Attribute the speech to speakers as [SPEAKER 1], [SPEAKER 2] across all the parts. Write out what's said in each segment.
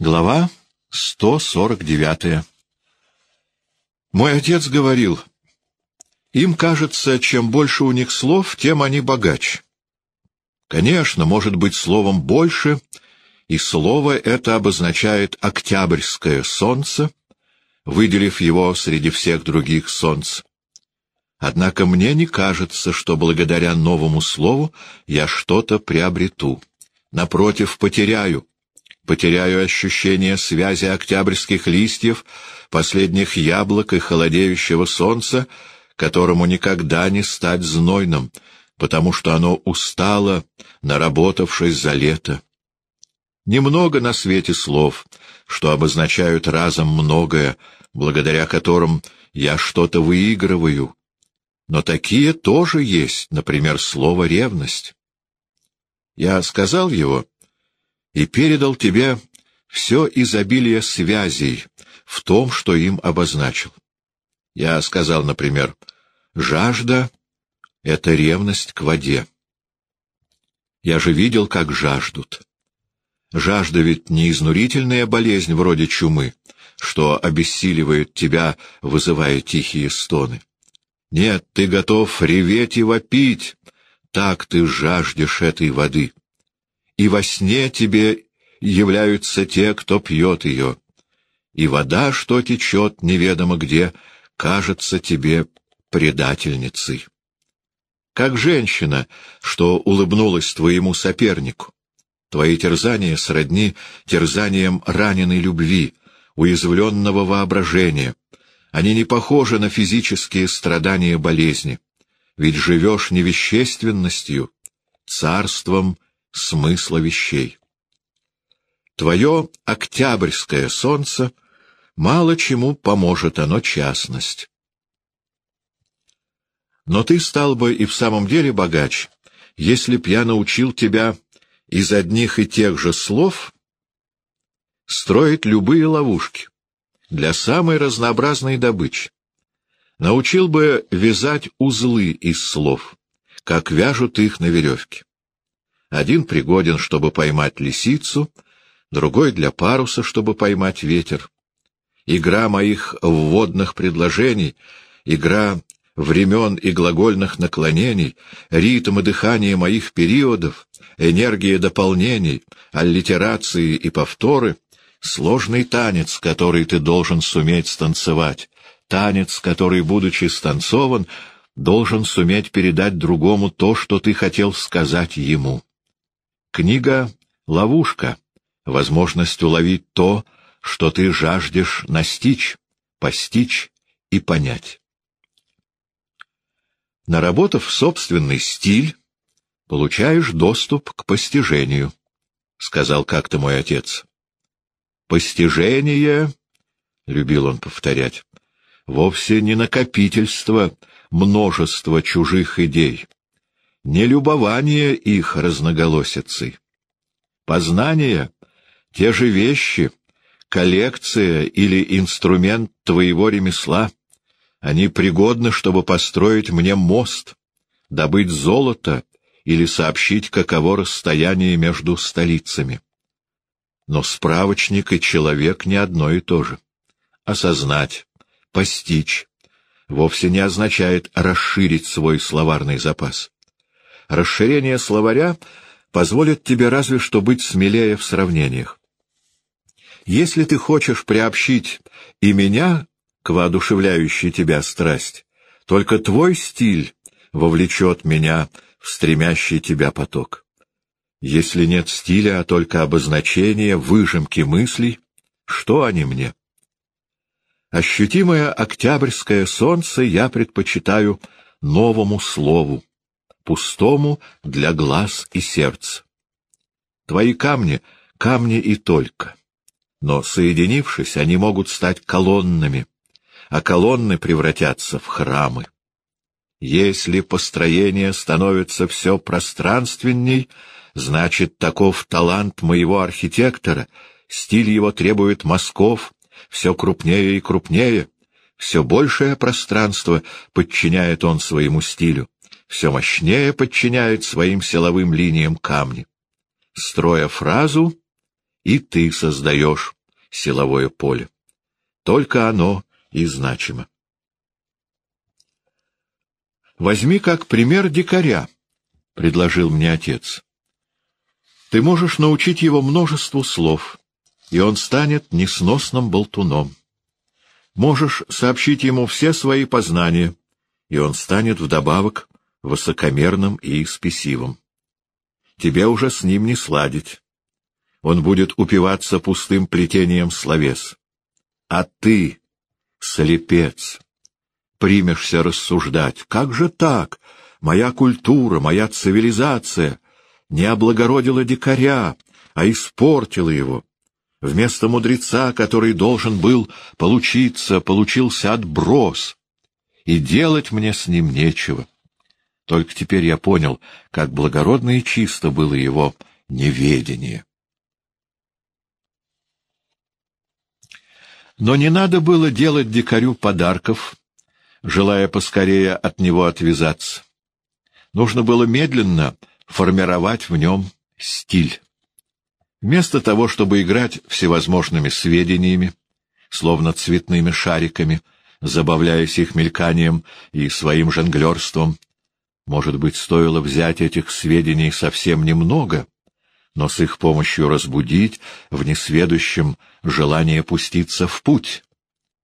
[SPEAKER 1] Глава 149 Мой отец говорил, им кажется, чем больше у них слов, тем они богаче. Конечно, может быть словом больше, и слово это обозначает октябрьское солнце, выделив его среди всех других солнц. Однако мне не кажется, что благодаря новому слову я что-то приобрету. Напротив, потеряю потеряю ощущение связи октябрьских листьев, последних яблок и холодеющего солнца, которому никогда не стать знойным, потому что оно устало, наработавшись за лето. Немного на свете слов, что обозначают разом многое, благодаря которым я что-то выигрываю. Но такие тоже есть, например, слово «ревность». Я сказал его, и передал тебе все изобилие связей в том, что им обозначил. Я сказал, например, «Жажда — это ревность к воде». Я же видел, как жаждут. Жажда ведь не изнурительная болезнь вроде чумы, что обессиливает тебя, вызывая тихие стоны. Нет, ты готов реветь и вопить, так ты жаждешь этой воды и во сне тебе являются те, кто пьет ее, и вода, что течет неведомо где, кажется тебе предательницей. Как женщина, что улыбнулась твоему сопернику. Твои терзания сродни терзаниям раненой любви, уязвленного воображения. Они не похожи на физические страдания болезни, ведь живешь не вещественностью, царством смысла вещей. Твое октябрьское солнце мало чему поможет оно частность. Но ты стал бы и в самом деле богач, если б я научил тебя из одних и тех же слов строить любые ловушки для самой разнообразной добычи. Научил бы вязать узлы из слов, как вяжут их на веревке. Один пригоден, чтобы поймать лисицу, другой для паруса, чтобы поймать ветер. Игра моих вводных предложений, игра времен и глагольных наклонений, ритм и дыхание моих периодов, энергия дополнений, аллитерации и повторы — сложный танец, который ты должен суметь станцевать, танец, который, будучи станцован, должен суметь передать другому то, что ты хотел сказать ему. Книга — ловушка, возможность уловить то, что ты жаждешь настичь, постичь и понять. Наработав собственный стиль, получаешь доступ к постижению, — сказал как-то мой отец. Постижение, — любил он повторять, — вовсе не накопительство множества чужих идей, не любование их разноголосицей. Познание — те же вещи, коллекция или инструмент твоего ремесла. Они пригодны, чтобы построить мне мост, добыть золото или сообщить, каково расстояние между столицами. Но справочник и человек не одно и то же. Осознать, постичь вовсе не означает расширить свой словарный запас. Расширение словаря позволит тебе разве что быть смелее в сравнениях. Если ты хочешь приобщить и меня к воодушевляющей тебя страсть, только твой стиль вовлечет меня в стремящий тебя поток. Если нет стиля, а только обозначения, выжимки мыслей, что они мне? Ощутимое октябрьское солнце я предпочитаю новому слову, пустому для глаз и сердца. Твои камни — камни и только. Но, соединившись, они могут стать колоннами, а колонны превратятся в храмы. Если построение становится все пространственней, значит, таков талант моего архитектора, стиль его требует мазков, все крупнее и крупнее, все большее пространство подчиняет он своему стилю все мощнее подчиняет своим силовым линиям камни. Строя фразу, и ты создаешь силовое поле. Только оно и значимо. Возьми как пример дикаря, — предложил мне отец. Ты можешь научить его множеству слов, и он станет несносным болтуном. Можешь сообщить ему все свои познания, и он станет вдобавок высокомерным и спесивым. Тебе уже с ним не сладить. Он будет упиваться пустым плетением словес. А ты, слепец, примешься рассуждать, как же так? Моя культура, моя цивилизация не облагородила дикаря, а испортила его. Вместо мудреца, который должен был получиться, получился отброс, и делать мне с ним нечего. Только теперь я понял, как благородно и чисто было его неведение. Но не надо было делать дикарю подарков, желая поскорее от него отвязаться. Нужно было медленно формировать в нем стиль. Вместо того, чтобы играть всевозможными сведениями, словно цветными шариками, забавляясь их мельканием и своим жонглерством, может быть, стоило взять этих сведений совсем немного, но с их помощью разбудить в несведущем желание пуститься в путь.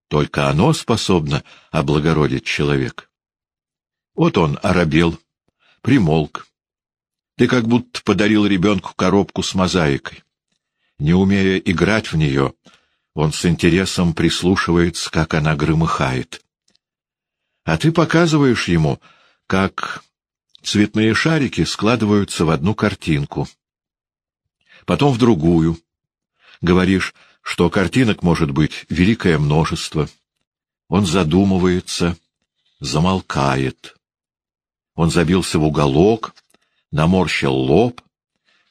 [SPEAKER 1] Только оно способно облагородить человека. Вот он оробел, примолк. Ты как будто подарил ребенку коробку с мозаикой. Не умея играть в нее, он с интересом прислушивается, как она громыхает. А ты показываешь ему, как цветные шарики складываются в одну картинку, потом в другую. Говоришь, что картинок может быть великое множество. Он задумывается, замолкает. Он забился в уголок, наморщил лоб,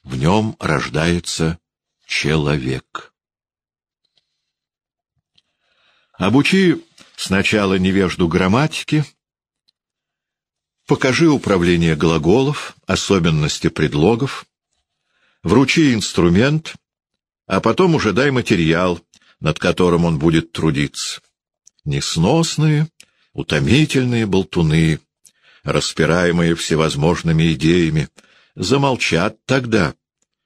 [SPEAKER 1] в нем рождается человек. Обучи сначала невежду грамматики, покажи управление глаголов, особенности предлогов, вручи инструмент, а потом уже дай материал, над которым он будет трудиться. Несносные, утомительные болтуны, распираемые всевозможными идеями, замолчат тогда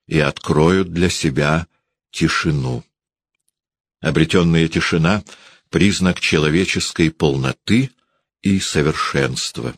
[SPEAKER 1] и откроют для себя тишину. Обретенная тишина — признак человеческой полноты и совершенства.